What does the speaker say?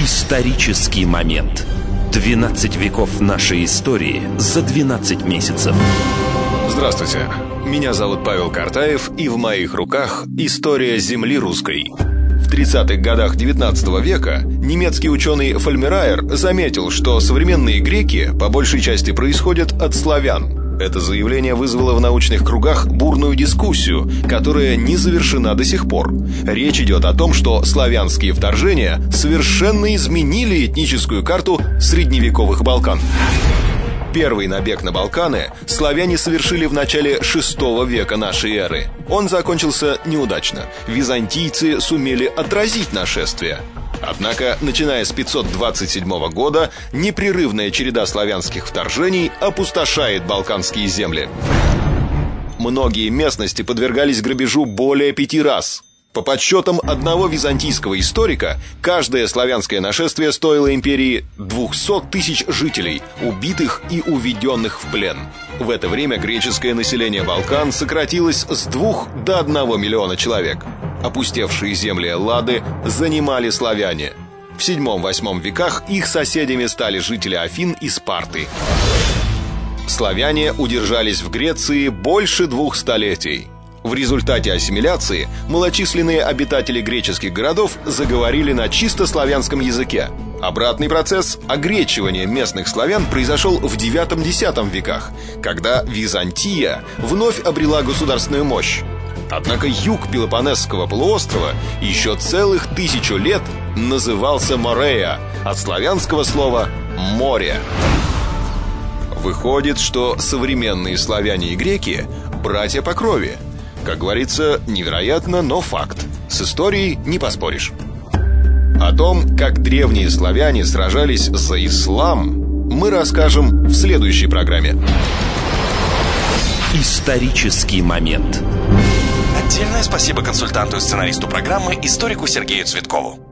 Исторический момент. 12 веков нашей истории за 12 месяцев. Здравствуйте. Меня зовут Павел Картаев, и в моих руках история земли русской. В 30-х годах 19 века немецкий ученый Фольмерайер заметил, что современные греки по большей части происходят от славян, это заявление вызвало в научных кругах бурную дискуссию, которая не завершена до сих пор. Речь идет о том, что славянские вторжения совершенно изменили этническую карту средневековых Балкан. Первый набег на Балканы славяне совершили в начале VI века нашей эры. Он закончился неудачно. Византийцы сумели отразить нашествие. Однако, начиная с 527 года, непрерывная череда славянских вторжений опустошает балканские земли. Многие местности подвергались грабежу более пяти раз. По подсчетам одного византийского историка, каждое славянское нашествие стоило империи 200 тысяч жителей, убитых и уведенных в плен. В это время греческое население Балкан сократилось с 2 до 1 миллиона человек. Опустевшие земли Эллады занимали славяне. В 7-8 веках их соседями стали жители Афин и Спарты. Славяне удержались в Греции больше двух столетий. В результате ассимиляции малочисленные обитатели греческих городов заговорили на чисто славянском языке. Обратный процесс огречивания местных славян произошел в IX-X веках, когда Византия вновь обрела государственную мощь. Однако юг Пелопонесского полуострова еще целых тысячу лет назывался Морея, от славянского слова «море». Выходит, что современные славяне и греки – братья по крови. Как говорится, невероятно, но факт. С историей не поспоришь. О том, как древние славяне сражались за ислам, мы расскажем в следующей программе. Исторический момент. Отдельное спасибо консультанту и сценаристу программы, историку Сергею Цветкову.